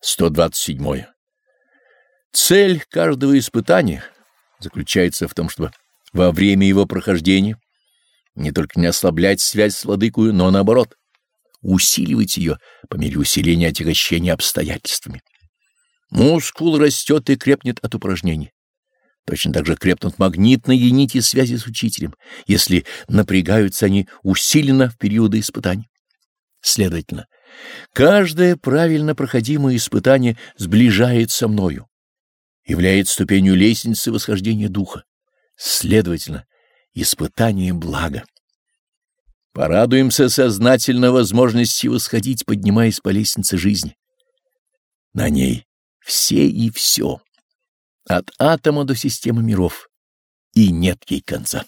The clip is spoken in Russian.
127. Цель каждого испытания заключается в том, чтобы во время его прохождения не только не ослаблять связь с владыкою, но наоборот, усиливать ее по мере усиления отягощения обстоятельствами. Мускул растет и крепнет от упражнений. Точно так же крепнут магнитные нити связи с учителем, если напрягаются они усиленно в периоды испытаний. Следовательно, каждое правильно проходимое испытание сближает со мною, является ступенью лестницы восхождения духа. Следовательно, испытание блага. Порадуемся сознательно возможности восходить, поднимаясь по лестнице жизни. На ней все и все, от атома до системы миров, и нет ей конца.